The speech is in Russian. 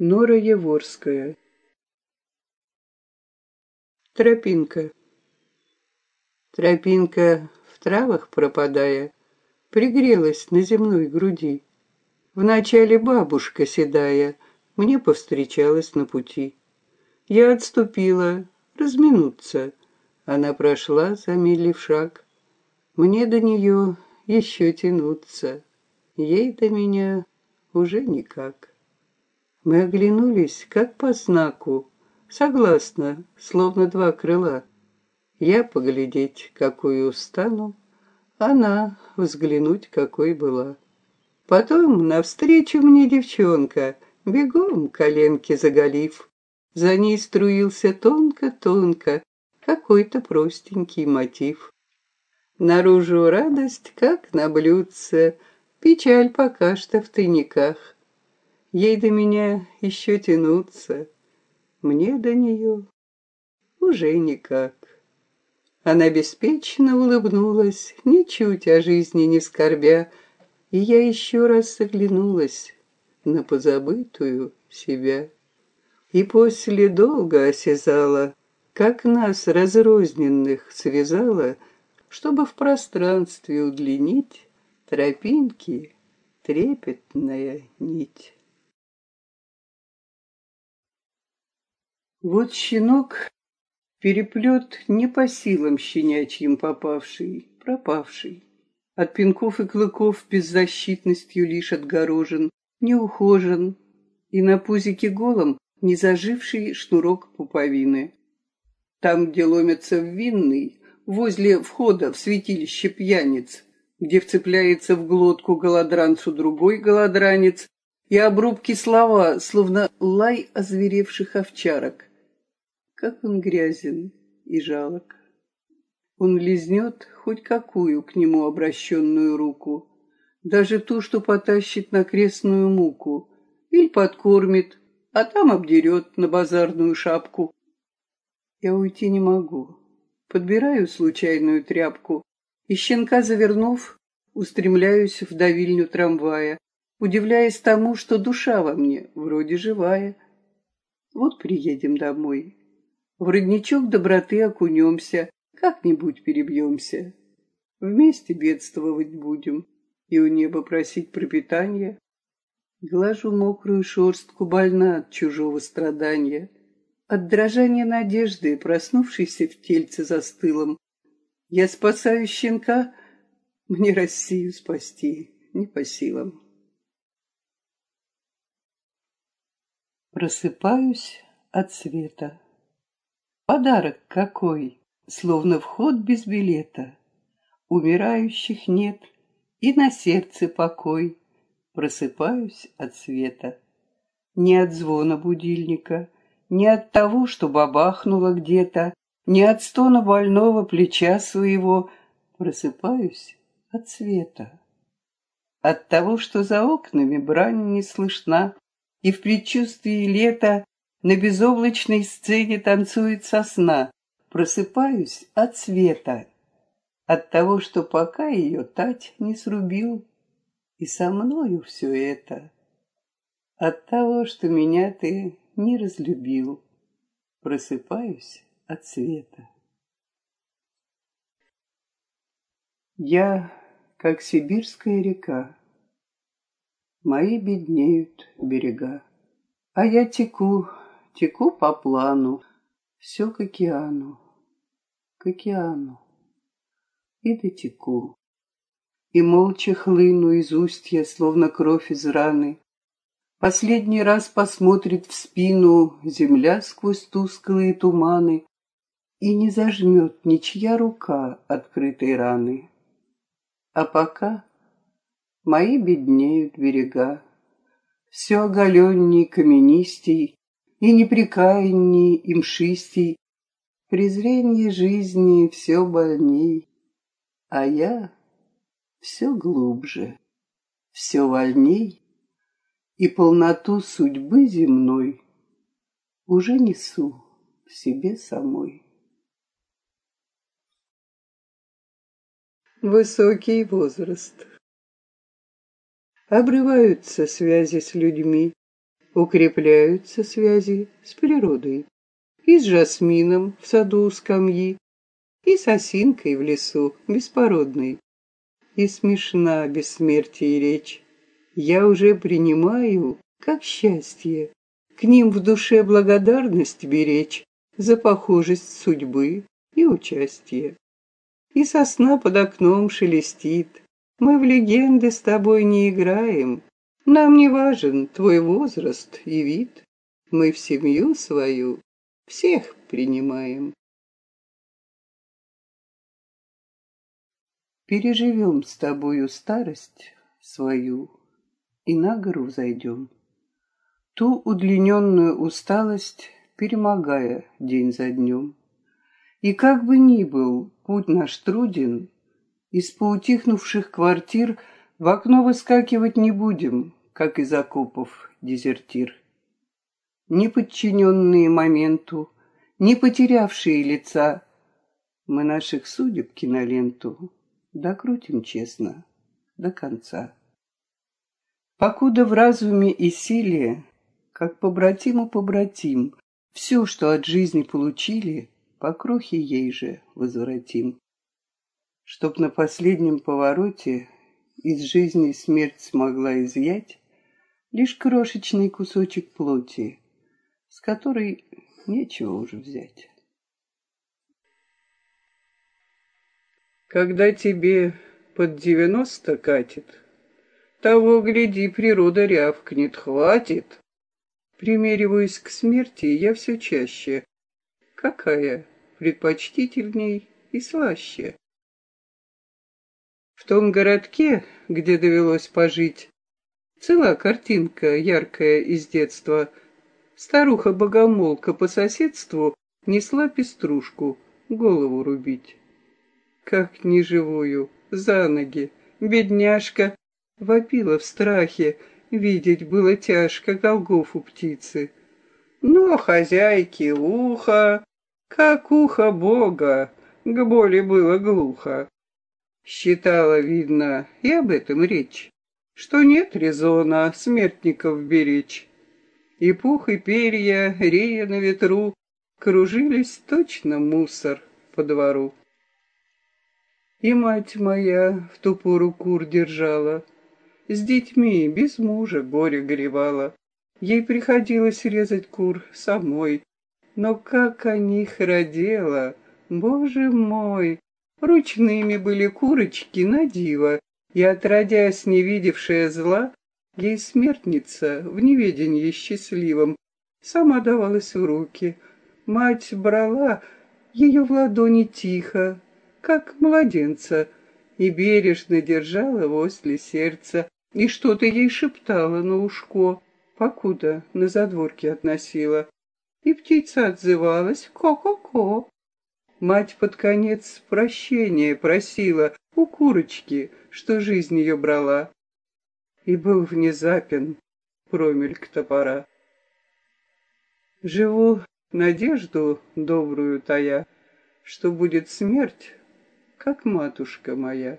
Нора Еворская. Тропинка. Тропинка, в травах пропадая, Пригрелась на земной груди. Вначале бабушка седая Мне повстречалась на пути. Я отступила, разминуться. Она прошла, замедлив шаг. Мне до нее еще тянуться. Ей до меня уже никак. Мы оглянулись, как по знаку, Согласно, словно два крыла. Я поглядеть, какую стану, Она взглянуть, какой была. Потом навстречу мне девчонка, Бегом коленки заголив. За ней струился тонко-тонко Какой-то простенький мотив. Наружу радость, как на блюдце, Печаль пока что в тайниках. Ей до меня еще тянуться, мне до нее уже никак. Она беспечно улыбнулась, ничуть о жизни не скорбя, и я еще раз оглянулась на позабытую себя. И после долго осязала, как нас, разрозненных, связала, чтобы в пространстве удлинить тропинки трепетная нить. Вот щенок переплет не по силам щенячьим попавший, пропавший. От пинков и клыков беззащитностью лишь отгорожен, не ухожен, и на пузике голом не заживший шнурок пуповины. Там, где ломятся в винный, возле входа в святилище пьяниц, где вцепляется в глотку голодранцу другой голодранец, и обрубки слова, словно лай озверевших овчарок. Как он грязен и жалок. Он лизнет хоть какую к нему обращенную руку, даже ту, что потащит на крестную муку, или подкормит, а там обдерет на базарную шапку. Я уйти не могу. Подбираю случайную тряпку, и щенка завернув, устремляюсь в давильню трамвая, удивляясь тому, что душа во мне вроде живая. Вот приедем домой, в родничок доброты окунемся, как-нибудь перебьемся. Вместе бедствовать будем и у неба просить пропитания. Глажу мокрую шерстку, больна от чужого страдания. От дрожания надежды, проснувшейся в тельце застылом, я спасаю щенка, мне Россию спасти не по силам. Просыпаюсь от света. Подарок какой, словно вход без билета. Умирающих нет, и на сердце покой. Просыпаюсь от света. Не от звона будильника, не от того, что бабахнуло где-то, не от стона больного плеча своего. Просыпаюсь от света. От того, что за окнами брань не слышна, и в предчувствии лета на безоблачной сцене танцует сосна. Просыпаюсь от света, от того, что пока ее тать не срубил. И со мною все это, от того, что меня ты не разлюбил. Просыпаюсь от света. Я, как сибирская река, Мои беднеют берега, А я теку Теку по плану, все к океану, к океану. И дотеку. И молча хлыну из устья, словно кровь из раны. Последний раз посмотрит в спину земля сквозь тусклые туманы, И не зажмет ничья рука открытой раны. А пока мои беднеют берега, Все оголенней каменистей, и непрекаянней, и мшистей, презрение жизни все больней, а я все глубже, все вольней, и полноту судьбы земной уже несу в себе самой. Высокий возраст. Обрываются связи с людьми, Укрепляются связи с природой. И с жасмином в саду у скамьи, и с осинкой в лесу беспородной. И смешна бессмертие речь. Я уже принимаю, как счастье, к ним в душе благодарность беречь за похожесть судьбы и участие. И сосна под окном шелестит. Мы в легенды с тобой не играем. Нам не важен твой возраст и вид. Мы в семью свою всех принимаем. Переживем с тобою старость свою и на гору взойдем. Ту удлиненную усталость, перемогая день за днем. И как бы ни был путь наш труден, из поутихнувших квартир в окно выскакивать не будем, как из окопов дезертир. Не подчиненные моменту, не потерявшие лица, мы наших судеб киноленту докрутим честно до конца. Покуда в разуме и силе, как побратиму побратим, все, что от жизни получили, по крохе ей же возвратим. Чтоб на последнем повороте из жизни смерть смогла изъять лишь крошечный кусочек плоти, с которой нечего уже взять. Когда тебе под девяносто катит, того, гляди, природа рявкнет, хватит. Примериваюсь к смерти, я все чаще. Какая предпочтительней и слаще? В том городке, где довелось пожить, цела картинка яркая из детства. Старуха-богомолка по соседству несла пеструшку голову рубить как неживую, за ноги. Бедняжка вопила в страхе, видеть было тяжко Голгофу птицы. Но хозяйке ухо, как ухо Бога, к боли было глухо. Считала, видно, и об этом речь, что нет резона смертников беречь. И пух, и перья, рея на ветру, кружились точно мусор по двору. И мать моя в ту пору кур держала. С детьми, без мужа, горе горевала. Ей приходилось резать кур самой. Но как о них родила, боже мой! Ручными были курочки на диво, и, отродясь не видевшая зла, ей смертница в неведении счастливом сама давалась в руки. Мать брала ее в ладони тихо, как младенца, и бережно держала возле сердца, и что-то ей шептала на ушко, покуда на задворке относила. И птица отзывалась «ко-ко-ко». Мать под конец прощения просила у курочки, что жизнь ее брала. И был внезапен промельк топора. Живу надежду добрую тая, что будет смерть как матушка моя.